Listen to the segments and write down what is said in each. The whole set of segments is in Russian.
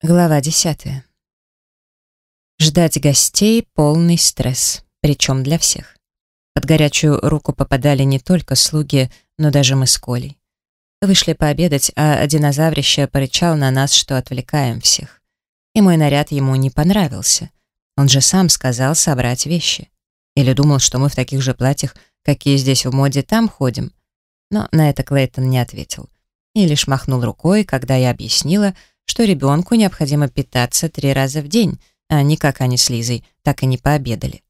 Глава десятая. Ждать гостей — полный стресс, причем для всех. Под горячую руку попадали не только слуги, но даже мы с Колей. Вышли пообедать, а динозаврище порычал на нас, что отвлекаем всех. И мой наряд ему не понравился. Он же сам сказал собрать вещи. Или думал, что мы в таких же платьях, какие здесь в моде, там ходим. Но на это Клейтон не ответил. И лишь махнул рукой, когда я объяснила, что ребенку необходимо питаться три раза в день, а не как они с Лизой, так и не пообедали.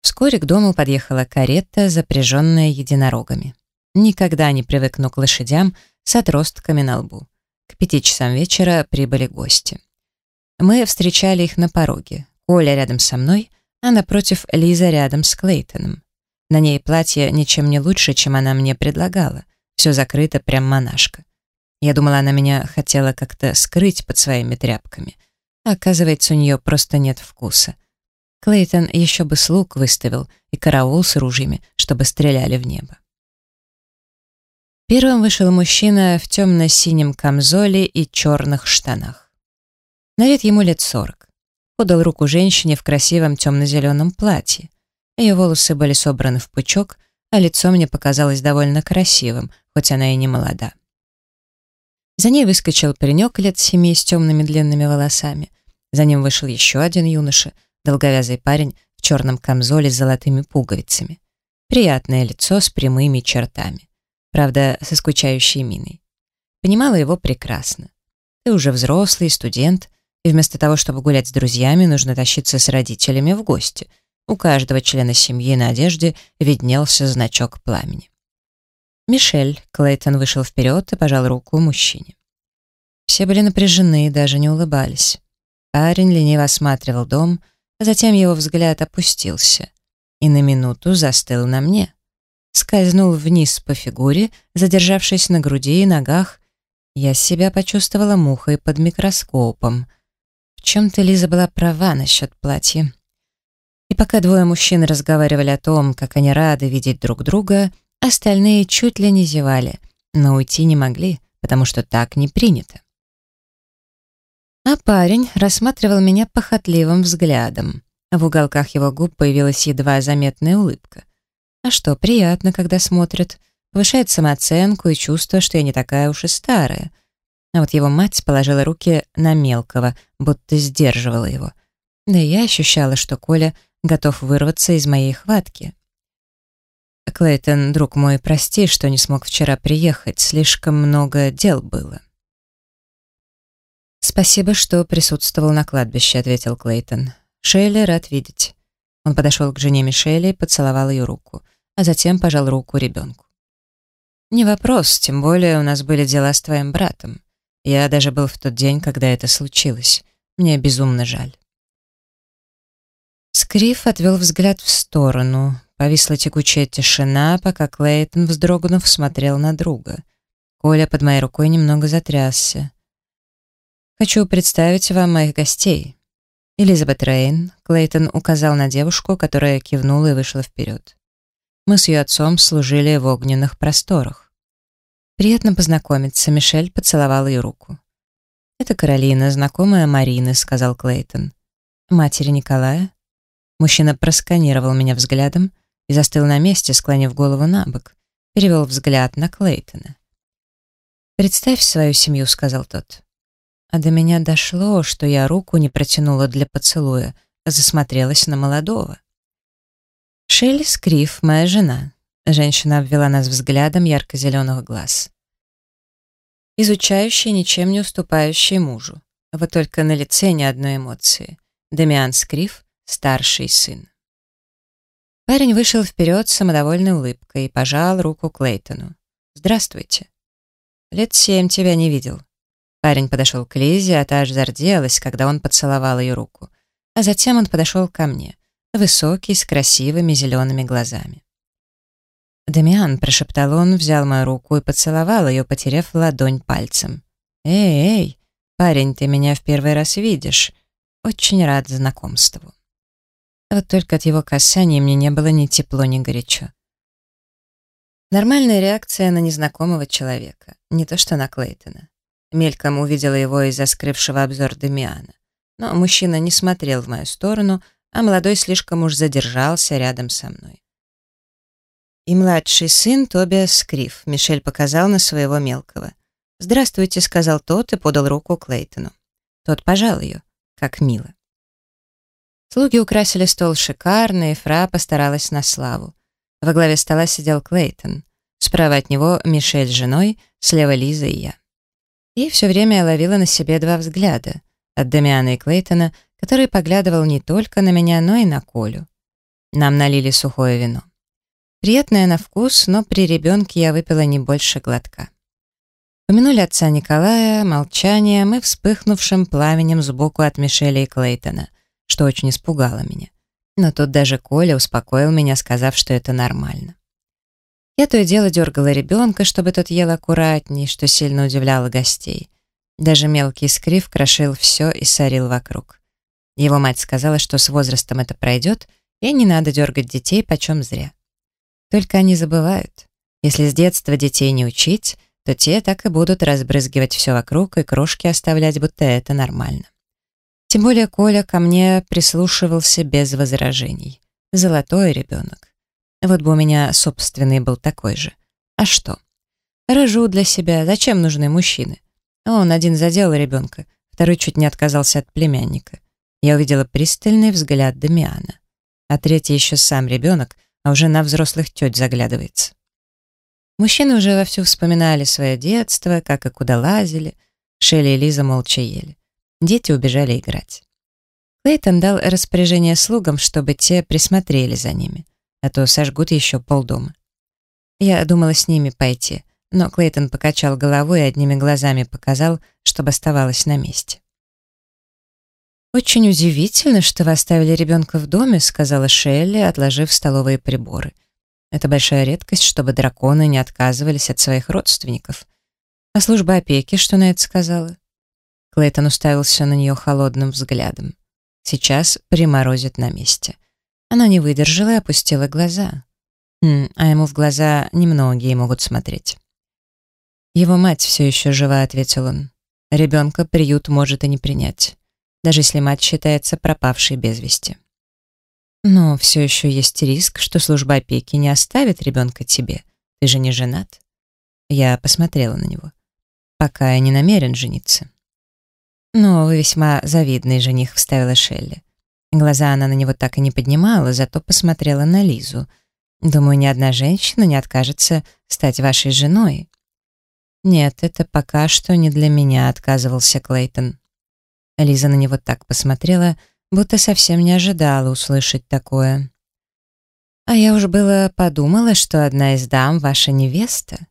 Вскоре к дому подъехала карета, запряженная единорогами. Никогда не привыкну к лошадям с отростками на лбу. К пяти часам вечера прибыли гости. Мы встречали их на пороге. Оля рядом со мной, а напротив Лиза рядом с Клейтоном. На ней платье ничем не лучше, чем она мне предлагала. Все закрыто, прям монашка. Я думала, она меня хотела как-то скрыть под своими тряпками. А оказывается, у нее просто нет вкуса. Клейтон еще бы слуг выставил и караул с ружьями, чтобы стреляли в небо. Первым вышел мужчина в темно-синем камзоле и черных штанах. На вид ему лет сорок. Подал руку женщине в красивом темно-зеленом платье. Ее волосы были собраны в пучок, а лицо мне показалось довольно красивым, хоть она и не молода. За ней выскочил паренек лет семи с темными длинными волосами. За ним вышел еще один юноша, долговязый парень в черном камзоле с золотыми пуговицами. Приятное лицо с прямыми чертами. Правда, со скучающей миной. Понимала его прекрасно. Ты уже взрослый, студент, и вместо того, чтобы гулять с друзьями, нужно тащиться с родителями в гости. У каждого члена семьи на одежде виднелся значок пламени. «Мишель», — Клейтон вышел вперед и пожал руку мужчине. Все были напряжены и даже не улыбались. Парень лениво осматривал дом, а затем его взгляд опустился и на минуту застыл на мне. Скользнул вниз по фигуре, задержавшись на груди и ногах. Я себя почувствовала мухой под микроскопом. В чем-то Лиза была права насчет платья. И пока двое мужчин разговаривали о том, как они рады видеть друг друга, Остальные чуть ли не зевали, но уйти не могли, потому что так не принято. А парень рассматривал меня похотливым взглядом. В уголках его губ появилась едва заметная улыбка. А что, приятно, когда смотрят. Повышает самооценку и чувство, что я не такая уж и старая. А вот его мать положила руки на мелкого, будто сдерживала его. Да и я ощущала, что Коля готов вырваться из моей хватки. «Клейтон, друг мой, прости, что не смог вчера приехать, слишком много дел было». «Спасибо, что присутствовал на кладбище», — ответил Клейтон. «Шелли рад видеть». Он подошел к жене Мишели и поцеловал ее руку, а затем пожал руку ребенку. «Не вопрос, тем более у нас были дела с твоим братом. Я даже был в тот день, когда это случилось. Мне безумно жаль». Скриф отвел взгляд в сторону. Повисла текучая тишина, пока Клейтон, вздрогнув, смотрел на друга. Коля под моей рукой немного затрясся. «Хочу представить вам моих гостей». Элизабет Рейн, Клейтон указал на девушку, которая кивнула и вышла вперед. Мы с ее отцом служили в огненных просторах. «Приятно познакомиться», — Мишель поцеловал ее руку. «Это Каролина, знакомая Марины», — сказал Клейтон. «Матери Николая?» Мужчина просканировал меня взглядом, и застыл на месте, склонив голову на бок. Перевел взгляд на Клейтона. «Представь свою семью», — сказал тот. А до меня дошло, что я руку не протянула для поцелуя, а засмотрелась на молодого. «Шелли Скриф, моя жена», — женщина обвела нас взглядом ярко-зеленых глаз. Изучающий, ничем не уступающий мужу. Вот только на лице ни одной эмоции. Демиан Скриф — старший сын. Парень вышел вперед с самодовольной улыбкой и пожал руку Клейтону. «Здравствуйте». «Лет семь тебя не видел». Парень подошел к Лизе, а та аж зарделась, когда он поцеловал ее руку. А затем он подошел ко мне, высокий, с красивыми зелеными глазами. «Дамиан», — прошептал он, взял мою руку и поцеловал ее, потеряв ладонь пальцем. «Эй, эй, парень, ты меня в первый раз видишь. Очень рад знакомству». Вот только от его касания мне не было ни тепло, ни горячо. Нормальная реакция на незнакомого человека, не то что на Клейтона. Мельком увидела его из-за скрывшего обзор Дамиана. Но мужчина не смотрел в мою сторону, а молодой слишком уж задержался рядом со мной. И младший сын Тобиас Скриф, Мишель показал на своего мелкого. «Здравствуйте», — сказал тот и подал руку Клейтону. Тот пожал ее, как мило. Слуги украсили стол шикарно, и Фра постаралась на славу. Во главе стола сидел Клейтон. Справа от него Мишель с женой, слева Лиза и я. И все время я ловила на себе два взгляда. От Дамиана и Клейтона, который поглядывал не только на меня, но и на Колю. Нам налили сухое вино. Приятное на вкус, но при ребенке я выпила не больше глотка. Помянули отца Николая, молчанием и вспыхнувшим пламенем сбоку от Мишеля и Клейтона, что очень испугало меня. Но тут даже Коля успокоил меня, сказав, что это нормально. Я то и дело дергала ребенка, чтобы тот ел аккуратней, что сильно удивляло гостей. Даже мелкий скрив крошил все и сорил вокруг. Его мать сказала, что с возрастом это пройдет, и не надо дергать детей почем зря. Только они забывают. Если с детства детей не учить, то те так и будут разбрызгивать все вокруг и крошки оставлять, будто это нормально. Тем более Коля ко мне прислушивался без возражений. Золотой ребенок. Вот бы у меня собственный был такой же. А что? Рожу для себя. Зачем нужны мужчины? Он один задел ребенка, второй чуть не отказался от племянника. Я увидела пристальный взгляд Дамиана. А третий еще сам ребенок, а уже на взрослых теть заглядывается. Мужчины уже вовсю вспоминали свое детство, как и куда лазили. Шелли и Лиза молча ели. Дети убежали играть. Клейтон дал распоряжение слугам, чтобы те присмотрели за ними, а то сожгут еще полдома. Я думала с ними пойти, но Клейтон покачал головой и одними глазами показал, чтобы оставалась на месте. «Очень удивительно, что вы оставили ребенка в доме», сказала Шелли, отложив столовые приборы — это большая редкость, чтобы драконы не отказывались от своих родственников. А служба опеки что на это сказала? Клейтон уставился на нее холодным взглядом. Сейчас приморозит на месте. Она не выдержала и опустила глаза. Хм, а ему в глаза немногие могут смотреть. «Его мать все еще жива», — ответил он. «Ребенка приют может и не принять, даже если мать считается пропавшей без вести». Но все еще есть риск, что служба опеки не оставит ребенка тебе. Ты же не женат. Я посмотрела на него. Пока я не намерен жениться. Но вы весьма завидный жених, вставила Шелли. Глаза она на него так и не поднимала, зато посмотрела на Лизу. Думаю, ни одна женщина не откажется стать вашей женой. Нет, это пока что не для меня, отказывался Клейтон. Лиза на него так посмотрела, будто совсем не ожидала услышать такое. А я уж было подумала, что одна из дам ваша невеста.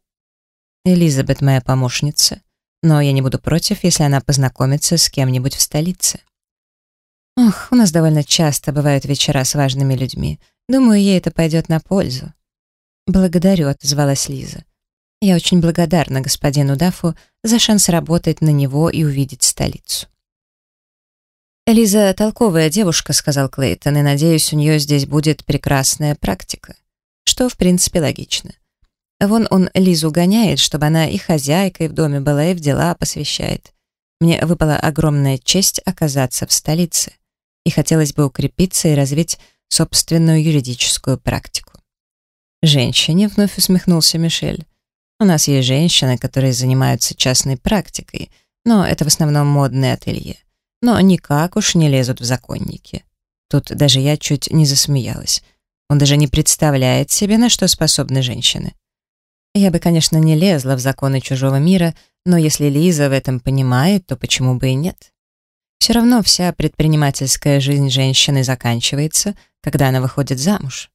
Элизабет моя помощница, но я не буду против, если она познакомится с кем-нибудь в столице. Ох, у нас довольно часто бывают вечера с важными людьми. Думаю, ей это пойдет на пользу. Благодарю, отозвалась Лиза. Я очень благодарна господину Дафу за шанс работать на него и увидеть столицу. «Лиза толковая девушка», — сказал Клейтон, «и, надеюсь, у нее здесь будет прекрасная практика». Что, в принципе, логично. Вон он Лизу гоняет, чтобы она и хозяйкой в доме была, и в дела посвящает. Мне выпала огромная честь оказаться в столице, и хотелось бы укрепиться и развить собственную юридическую практику. «Женщине», — вновь усмехнулся Мишель. «У нас есть женщины, которые занимаются частной практикой, но это в основном модные ателье но никак уж не лезут в законники. Тут даже я чуть не засмеялась. Он даже не представляет себе, на что способны женщины. Я бы, конечно, не лезла в законы чужого мира, но если Лиза в этом понимает, то почему бы и нет? Все равно вся предпринимательская жизнь женщины заканчивается, когда она выходит замуж.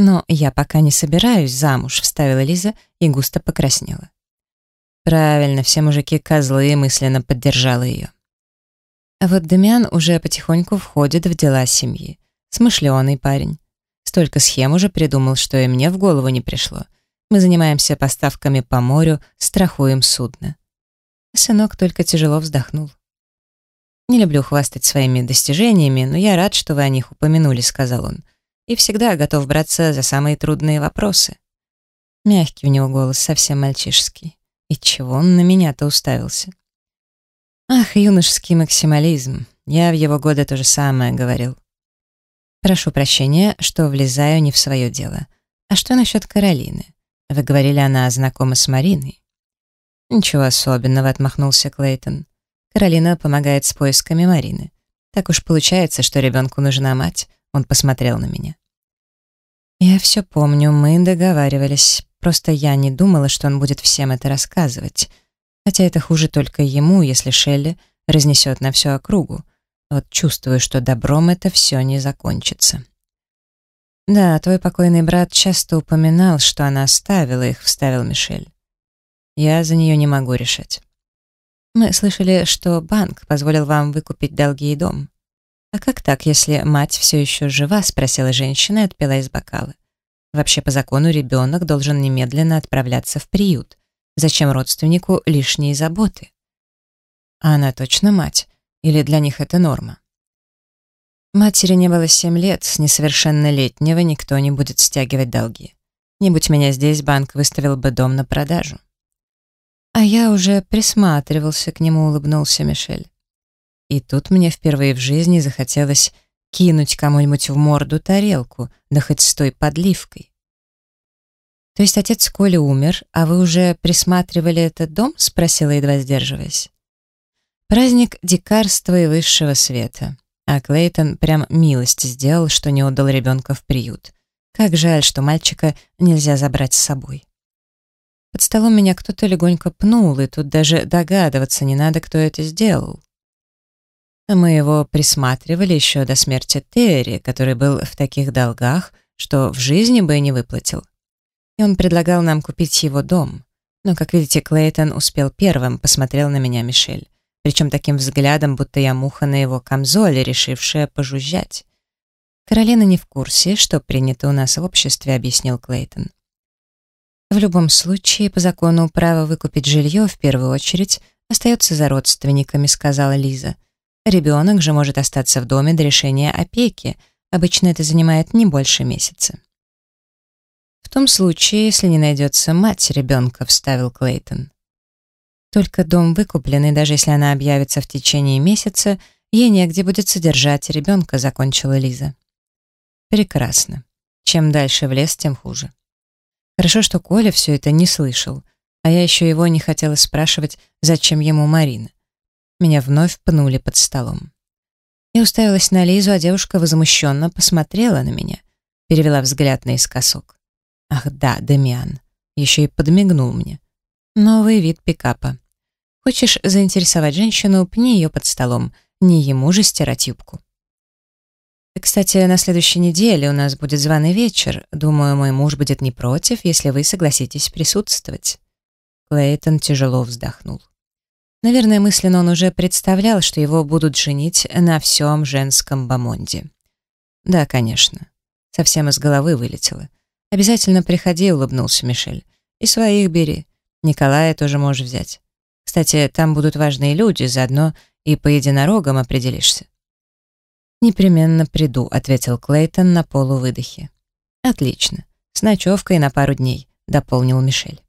«Но я пока не собираюсь замуж», — вставила Лиза и густо покраснела. «Правильно, все мужики козлы», — мысленно поддержала ее. А вот Демиан уже потихоньку входит в дела семьи. Смышленый парень. Столько схем уже придумал, что и мне в голову не пришло. Мы занимаемся поставками по морю, страхуем судно. Сынок только тяжело вздохнул. «Не люблю хвастать своими достижениями, но я рад, что вы о них упомянули», — сказал он. «И всегда готов браться за самые трудные вопросы». Мягкий у него голос, совсем мальчишеский. И чего он на меня-то уставился? Ах, юношеский максимализм. Я в его годы то же самое говорил. Прошу прощения, что влезаю не в свое дело. А что насчет Каролины? Вы говорили, она знакома с Мариной. Ничего особенного, отмахнулся Клейтон. Каролина помогает с поисками Марины. Так уж получается, что ребенку нужна мать. Он посмотрел на меня. Я все помню, мы договаривались. Просто я не думала, что он будет всем это рассказывать. Хотя это хуже только ему, если Шелли разнесет на всю округу. Вот чувствую, что добром это все не закончится. «Да, твой покойный брат часто упоминал, что она оставила их», — вставил Мишель. «Я за нее не могу решать». «Мы слышали, что банк позволил вам выкупить долги и дом». «А как так, если мать все еще жива?» — спросила женщина и отпила из бокала. «Вообще, по закону, ребенок должен немедленно отправляться в приют. Зачем родственнику лишние заботы? А она точно мать? Или для них это норма? Матери не было семь лет, с несовершеннолетнего никто не будет стягивать долги. Не будь меня здесь, банк выставил бы дом на продажу. А я уже присматривался к нему, улыбнулся Мишель. И тут мне впервые в жизни захотелось кинуть кому-нибудь в морду тарелку, да хоть с той подливкой. «То есть отец Коли умер, а вы уже присматривали этот дом?» — спросила, едва сдерживаясь. Праздник дикарства и высшего света. А Клейтон прям милость сделал, что не отдал ребенка в приют. Как жаль, что мальчика нельзя забрать с собой. Под столом меня кто-то легонько пнул, и тут даже догадываться не надо, кто это сделал. Мы его присматривали еще до смерти Терри, который был в таких долгах, что в жизни бы не выплатил и он предлагал нам купить его дом. Но, как видите, Клейтон успел первым, посмотрел на меня Мишель. Причем таким взглядом, будто я муха на его камзоле, решившая пожужжать. «Каролина не в курсе, что принято у нас в обществе», — объяснил Клейтон. «В любом случае, по закону, право выкупить жилье в первую очередь остается за родственниками», — сказала Лиза. «Ребенок же может остаться в доме до решения опеки. Обычно это занимает не больше месяца». «В том случае, если не найдется мать ребенка», — вставил Клейтон. «Только дом выкупленный, даже если она объявится в течение месяца, ей негде будет содержать ребенка», — закончила Лиза. «Прекрасно. Чем дальше в лес, тем хуже. Хорошо, что Коля все это не слышал, а я еще его не хотела спрашивать, зачем ему Марина. Меня вновь пнули под столом. Я уставилась на Лизу, а девушка возмущенно посмотрела на меня, перевела взгляд наискосок. Ах да, Демиан. Еще и подмигнул мне. Новый вид пикапа. Хочешь заинтересовать женщину, пни ее под столом. Не ему же стирать юбку. Кстати, на следующей неделе у нас будет званый вечер. Думаю, мой муж будет не против, если вы согласитесь присутствовать. Клейтон тяжело вздохнул. Наверное, мысленно он уже представлял, что его будут женить на всем женском бомонде. Да, конечно. Совсем из головы вылетело. «Обязательно приходи», — улыбнулся Мишель. «И своих бери. Николая тоже можешь взять. Кстати, там будут важные люди, заодно и по единорогам определишься». «Непременно приду», — ответил Клейтон на полувыдохе. «Отлично. С ночевкой на пару дней», — дополнил Мишель.